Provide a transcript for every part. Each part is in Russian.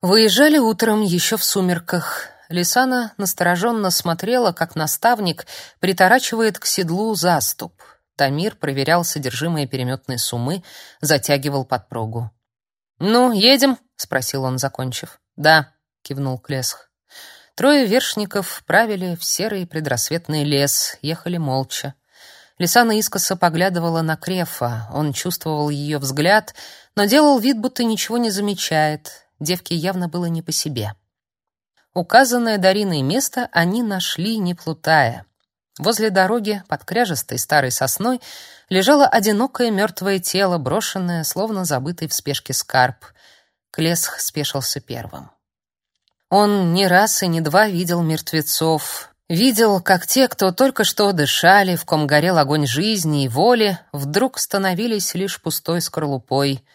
Выезжали утром еще в сумерках. Лисана настороженно смотрела, как наставник приторачивает к седлу заступ. Тамир проверял содержимое переметной сумы, затягивал подпругу. «Ну, едем?» — спросил он, закончив. «Да», — кивнул Клесх. Трое вершников правили в серый предрассветный лес, ехали молча. Лисана искоса поглядывала на Крефа. Он чувствовал ее взгляд, но делал вид, будто ничего не замечает. Девке явно было не по себе. Указанное Дариной место они нашли, не плутая. Возле дороги, под кряжестой старой сосной, лежало одинокое мертвое тело, брошенное, словно забытый в спешке скарб. Клесх спешился первым. Он не раз и не два видел мертвецов, видел, как те, кто только что дышали, в ком горел огонь жизни и воли, вдруг становились лишь пустой скорлупой —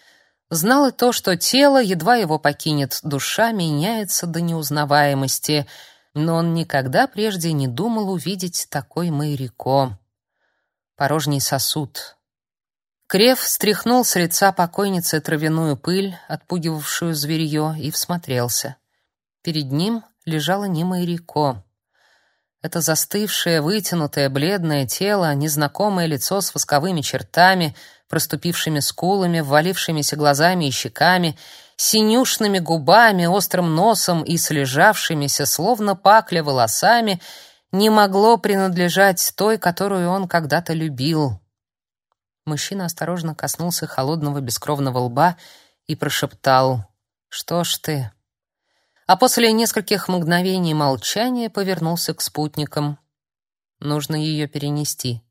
Знал и то, что тело, едва его покинет душа, меняется до неузнаваемости, но он никогда прежде не думал увидеть такой Майрико. Порожний сосуд. Крев стряхнул с лица покойницы травяную пыль, отпугивавшую зверье, и всмотрелся. Перед ним лежало не Майрико. Это застывшее, вытянутое, бледное тело, незнакомое лицо с восковыми чертами — проступившими скулами, ввалившимися глазами и щеками, синюшными губами, острым носом и слежавшимися, словно пакля, волосами, не могло принадлежать той, которую он когда-то любил. Мужчина осторожно коснулся холодного бескровного лба и прошептал «Что ж ты?». А после нескольких мгновений молчания повернулся к спутникам. «Нужно ее перенести».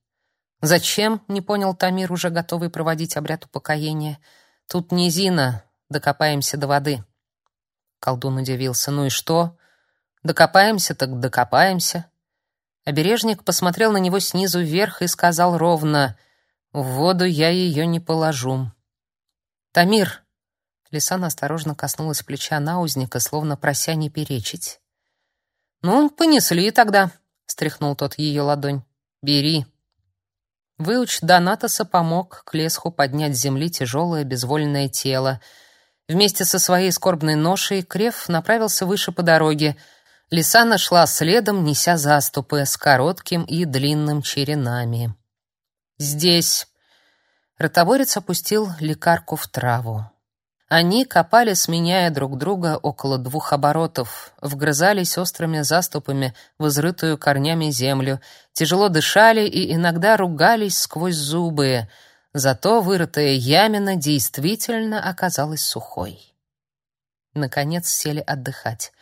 «Зачем?» — не понял Тамир, уже готовый проводить обряд упокоения. «Тут низина, докопаемся до воды». Колдун удивился. «Ну и что? Докопаемся так докопаемся». Обережник посмотрел на него снизу вверх и сказал ровно, «В воду я ее не положу». «Тамир!» Лисан осторожно коснулась плеча наузника, словно прося не перечить. «Ну, понесли тогда», — стряхнул тот ее ладонь. «Бери». Выуч Донатоса помог Клесху поднять с земли тяжелое безвольное тело. Вместе со своей скорбной ношей Крев направился выше по дороге. Лисана шла следом, неся заступы с коротким и длинным черенами. «Здесь...» Ротоборец опустил лекарку в траву. Они копали, сменяя друг друга около двух оборотов, вгрызались острыми заступами в изрытую корнями землю, тяжело дышали и иногда ругались сквозь зубы. Зато вырытая ямина действительно оказалась сухой. Наконец сели отдыхать.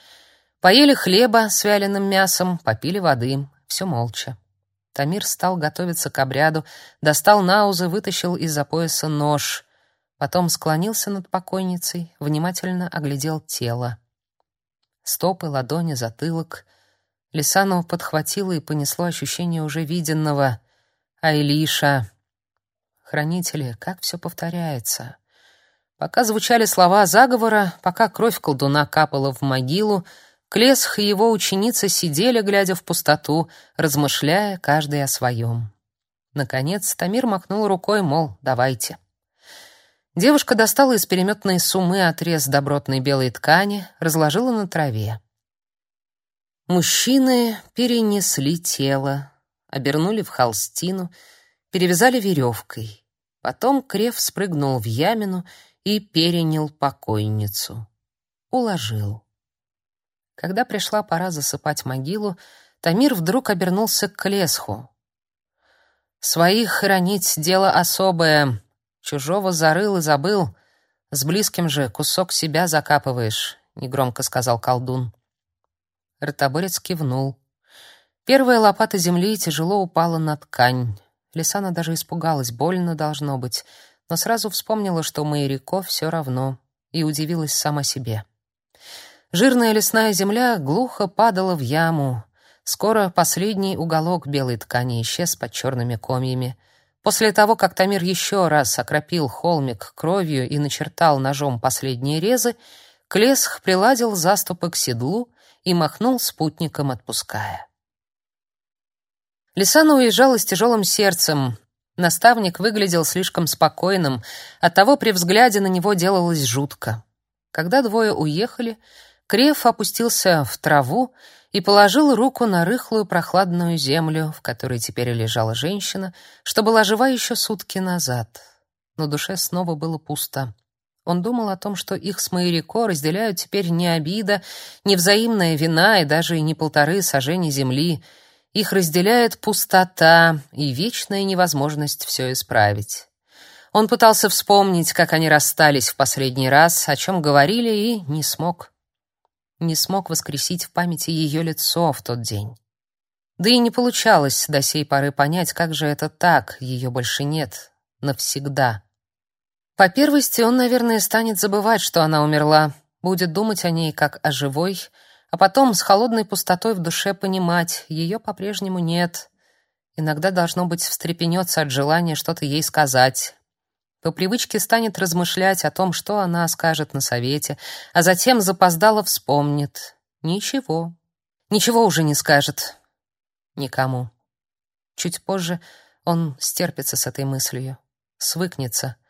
Поели хлеба с вяленым мясом, попили воды, все молча. Тамир стал готовиться к обряду, достал наузы, вытащил из-за пояса нож — Потом склонился над покойницей, внимательно оглядел тело. Стопы, ладони, затылок. Лисану подхватило и понесло ощущение уже виденного. А Илиша... Хранители, как все повторяется. Пока звучали слова заговора, пока кровь колдуна капала в могилу, Клесх и его ученица сидели, глядя в пустоту, размышляя каждый о своем. Наконец Тамир махнул рукой, мол, давайте. Девушка достала из переметной сумы отрез добротной белой ткани, разложила на траве. Мужчины перенесли тело, обернули в холстину, перевязали веревкой. Потом Крев спрыгнул в ямину и перенял покойницу. Уложил. Когда пришла пора засыпать могилу, Тамир вдруг обернулся к Лесху. «Своих хоронить — дело особое», Чужого зарыл и забыл, с близким же кусок себя закапываешь, негромко сказал колдун. Ротоборец кивнул. Первая лопата земли тяжело упала на ткань. Лисана даже испугалась, больно должно быть, но сразу вспомнила, что Майрико все равно, и удивилась сама себе. Жирная лесная земля глухо падала в яму. Скоро последний уголок белой ткани исчез под черными комьями. После того, как Тамир еще раз окропил холмик кровью и начертал ножом последние резы, Клесх приладил заступы к седлу и махнул спутником, отпуская. Лисана уезжала с тяжелым сердцем. Наставник выглядел слишком спокойным, оттого при взгляде на него делалось жутко. Когда двое уехали, Креф опустился в траву и положил руку на рыхлую прохладную землю, в которой теперь лежала женщина, что была жива еще сутки назад. Но душе снова было пусто. Он думал о том, что их с Майрико разделяют теперь не обида, не взаимная вина и даже не полторы сажени земли. Их разделяет пустота и вечная невозможность все исправить. Он пытался вспомнить, как они расстались в последний раз, о чем говорили, и не смог. Не смог воскресить в памяти ее лицо в тот день. Да и не получалось до сей поры понять, как же это так, ее больше нет, навсегда. По первости, он, наверное, станет забывать, что она умерла, будет думать о ней как о живой, а потом с холодной пустотой в душе понимать, ее по-прежнему нет. Иногда должно быть встрепенется от желания что-то ей сказать. По привычке станет размышлять о том, что она скажет на совете, а затем запоздало вспомнит. Ничего. Ничего уже не скажет. Никому. Чуть позже он стерпится с этой мыслью, свыкнется —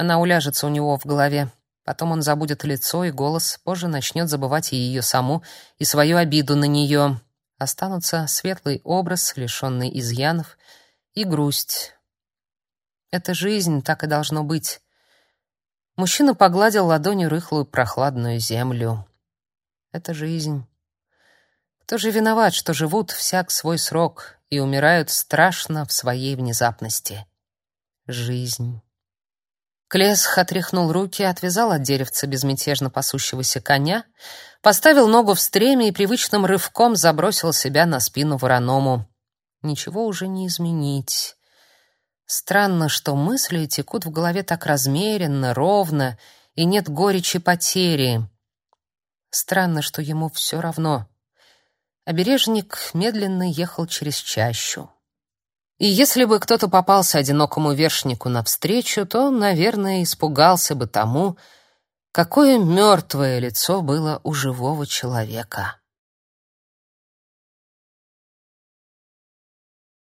она уляжется у него в голове. Потом он забудет лицо и голос, позже начнет забывать и ее саму, и свою обиду на нее. Останутся светлый образ, лишенный изъянов, и грусть. Это жизнь, так и должно быть. Мужчина погладил ладонью рыхлую прохладную землю. Это жизнь. Кто же виноват, что живут всяк свой срок и умирают страшно в своей внезапности? Жизнь. Клесх отряхнул руки, отвязал от деревца безмятежно пасущегося коня, поставил ногу в стреме и привычным рывком забросил себя на спину вороному. Ничего уже не изменить. Странно, что мысли текут в голове так размеренно, ровно, и нет горечи потери. Странно, что ему все равно. Обережник медленно ехал через чащу. И если бы кто-то попался одинокому вершнику навстречу, то, наверное, испугался бы тому, какое мертвое лицо было у живого человека.